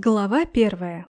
Глава первая.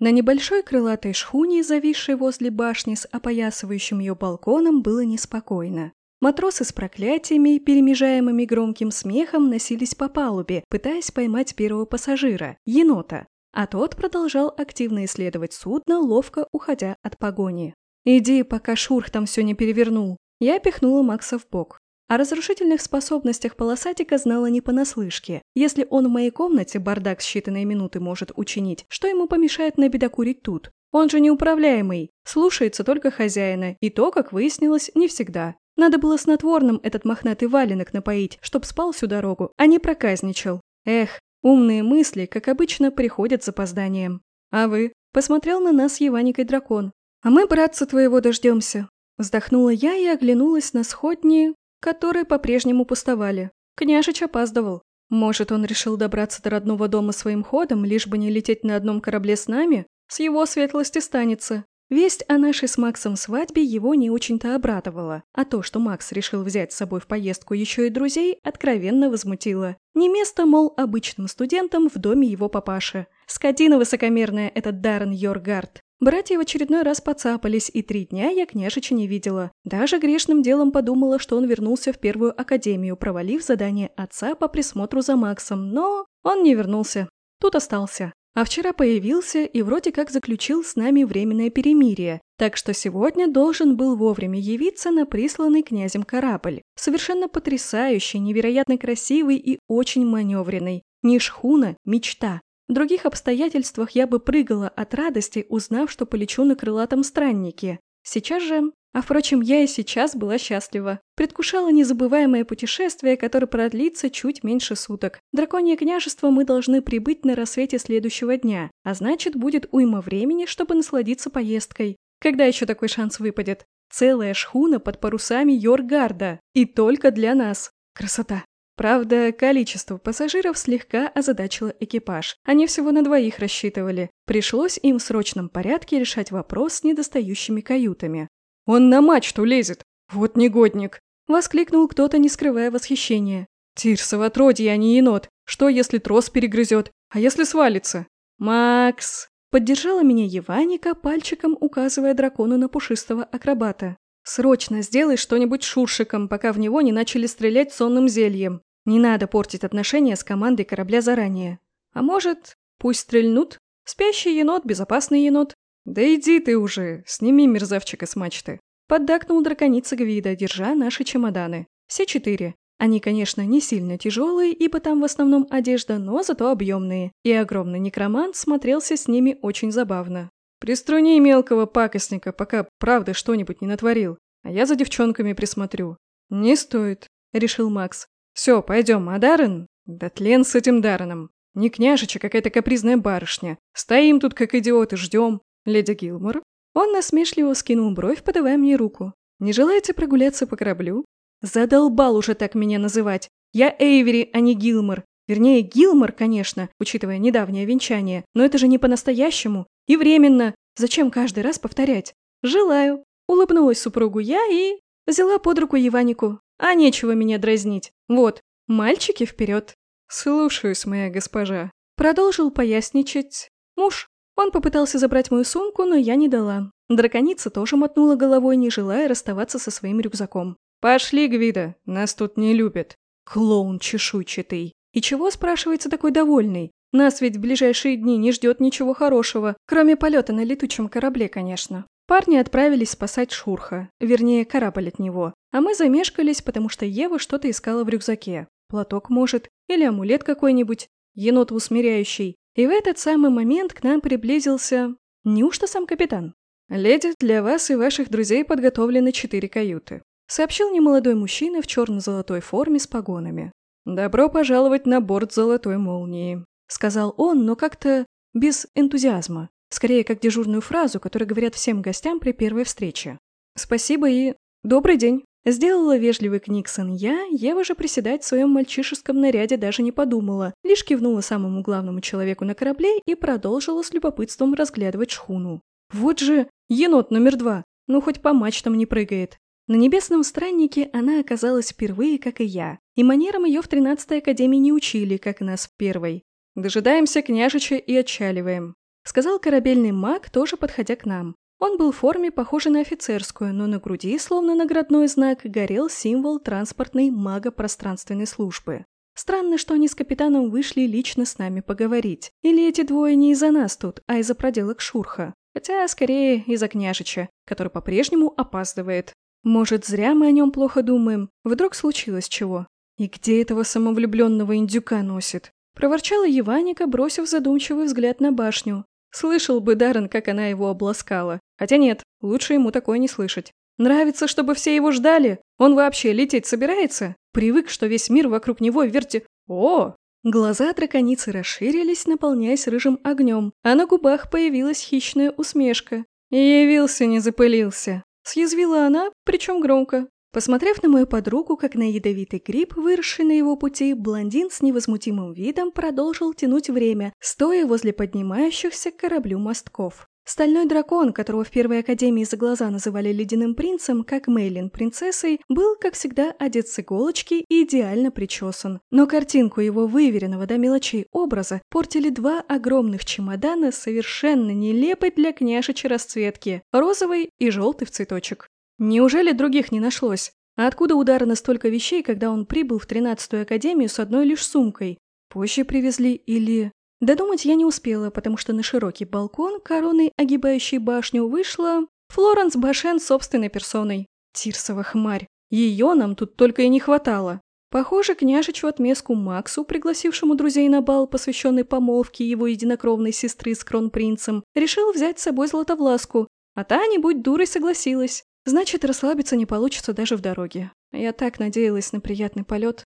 На небольшой крылатой шхуне, зависшей возле башни с опоясывающим ее балконом, было неспокойно. Матросы с проклятиями, перемежаемыми громким смехом, носились по палубе, пытаясь поймать первого пассажира, енота, а тот продолжал активно исследовать судно, ловко уходя от погони. «Иди, пока Шурх там все не перевернул». Я пихнула Макса в бок. О разрушительных способностях полосатика знала не понаслышке. Если он в моей комнате бардак считанные минуты может учинить, что ему помешает набедокурить тут? Он же неуправляемый, слушается только хозяина, и то, как выяснилось, не всегда. Надо было снотворным этот мохнатый валенок напоить, чтоб спал всю дорогу, а не проказничал. Эх, умные мысли, как обычно, приходят с опозданием. А вы? Посмотрел на нас Еваникой дракон. А мы братца твоего дождемся. Вздохнула я и оглянулась на сходни, которые по-прежнему пустовали. Княжич опаздывал. Может, он решил добраться до родного дома своим ходом, лишь бы не лететь на одном корабле с нами? С его светлости станется. Весть о нашей с Максом свадьбе его не очень-то обрадовала, а то, что Макс решил взять с собой в поездку еще и друзей, откровенно возмутило. Не место, мол, обычным студентам в доме его папаши. Скотина высокомерная этот Даррен Йоргард. Братья в очередной раз поцапались, и три дня я княжича не видела. Даже грешным делом подумала, что он вернулся в первую академию, провалив задание отца по присмотру за Максом, но он не вернулся. Тут остался. А вчера появился и вроде как заключил с нами временное перемирие, так что сегодня должен был вовремя явиться на присланный князем корабль. Совершенно потрясающий, невероятно красивый и очень маневренный. Не шхуна, мечта. В других обстоятельствах я бы прыгала от радости, узнав, что полечу на крылатом страннике. Сейчас же... А впрочем, я и сейчас была счастлива. Предвкушала незабываемое путешествие, которое продлится чуть меньше суток. Драконье княжество мы должны прибыть на рассвете следующего дня, а значит, будет уйма времени, чтобы насладиться поездкой. Когда еще такой шанс выпадет? Целая шхуна под парусами Йоргарда. И только для нас. Красота. Правда, количество пассажиров слегка озадачило экипаж. Они всего на двоих рассчитывали. Пришлось им в срочном порядке решать вопрос с недостающими каютами. «Он на мачту лезет! Вот негодник!» Воскликнул кто-то, не скрывая восхищения. «Тирса в отродье, а не енот! Что, если трос перегрызет? А если свалится?» «Макс!» Поддержала меня Еваника, пальчиком указывая дракону на пушистого акробата. «Срочно сделай что-нибудь шуршиком, пока в него не начали стрелять сонным зельем. Не надо портить отношения с командой корабля заранее. А может, пусть стрельнут? Спящий енот, безопасный енот. Да иди ты уже, сними мерзавчика с мачты. Поддакнул драконица Гвида, держа наши чемоданы. Все четыре. Они, конечно, не сильно тяжелые, ибо там в основном одежда, но зато объемные. И огромный некромант смотрелся с ними очень забавно. «Приструни мелкого пакостника, пока правда что-нибудь не натворил, а я за девчонками присмотрю». «Не стоит», — решил Макс. «Все, пойдем, а Даррен? Да тлен с этим Дарреном. Не княжича, какая-то капризная барышня. Стоим тут, как идиоты, ждем. Леди Гилмор?» Он насмешливо скинул бровь, подавая мне руку. «Не желаете прогуляться по кораблю?» «Задолбал уже так меня называть. Я Эйвери, а не Гилмор. Вернее, Гилмор, конечно, учитывая недавнее венчание, но это же не по-настоящему. И временно. Зачем каждый раз повторять? Желаю. Улыбнулась супругу я и... Взяла под руку Еванику. А нечего меня дразнить. Вот, мальчики вперед. Слушаюсь, моя госпожа. Продолжил поясничать муж. Он попытался забрать мою сумку, но я не дала. Драконица тоже мотнула головой, не желая расставаться со своим рюкзаком. «Пошли, Гвида, нас тут не любят». Клоун чешуйчатый. И чего, спрашивается, такой довольный? Нас ведь в ближайшие дни не ждет ничего хорошего, кроме полета на летучем корабле, конечно. Парни отправились спасать Шурха, вернее, корабль от него. А мы замешкались, потому что Ева что-то искала в рюкзаке. Платок, может, или амулет какой-нибудь, енот усмиряющий. И в этот самый момент к нам приблизился... Неужто сам капитан? «Леди, для вас и ваших друзей подготовлены четыре каюты», сообщил немолодой мужчина в черно-золотой форме с погонами. «Добро пожаловать на борт золотой молнии», сказал он, но как-то без энтузиазма. Скорее, как дежурную фразу, которую говорят всем гостям при первой встрече. «Спасибо и... добрый день!» Сделала вежливый Книксон я, Ева же приседать в своем мальчишеском наряде даже не подумала, лишь кивнула самому главному человеку на корабле и продолжила с любопытством разглядывать шхуну. Вот же енот номер два, ну хоть по мачтам не прыгает. На небесном страннике она оказалась впервые, как и я, и манерам ее в 13-й академии не учили, как нас в первой. Дожидаемся княжича и отчаливаем», — сказал корабельный маг, тоже подходя к нам. Он был в форме, похожей на офицерскую, но на груди, словно наградной знак, горел символ транспортной мага-пространственной службы. Странно, что они с капитаном вышли лично с нами поговорить. Или эти двое не из-за нас тут, а из-за проделок Шурха. Хотя, скорее, из-за княжича, который по-прежнему опаздывает. Может, зря мы о нем плохо думаем? Вдруг случилось чего? И где этого самовлюбленного индюка носит? Проворчала Еваника, бросив задумчивый взгляд на башню. Слышал бы Даррен, как она его обласкала. Хотя нет, лучше ему такое не слышать. Нравится, чтобы все его ждали? Он вообще лететь собирается? Привык, что весь мир вокруг него верти... О! Глаза драконицы расширились, наполняясь рыжим огнем, а на губах появилась хищная усмешка. «Явился, не запылился!» Съязвила она, причем громко. Посмотрев на мою подругу, как на ядовитый гриб, выросший на его пути, блондин с невозмутимым видом продолжил тянуть время, стоя возле поднимающихся к кораблю мостков. Стальной дракон, которого в Первой Академии за глаза называли Ледяным Принцем, как Мейлин принцессой, был, как всегда, одет с иголочки и идеально причесан. Но картинку его выверенного до мелочей образа портили два огромных чемодана совершенно нелепой для княжича расцветки – розовый и желтый в цветочек. Неужели других не нашлось? А откуда удара на столько вещей, когда он прибыл в тринадцатую Академию с одной лишь сумкой? Позже привезли или... Додумать я не успела, потому что на широкий балкон, короной огибающей башню, вышла Флоренс Башен собственной персоной. Тирсова хмарь. Ее нам тут только и не хватало. Похоже, княжич в Максу, пригласившему друзей на бал, посвященный помолвке его единокровной сестры с кронпринцем, решил взять с собой Златовласку, а та, не будь дурой, согласилась. Значит, расслабиться не получится даже в дороге. Я так надеялась на приятный полет.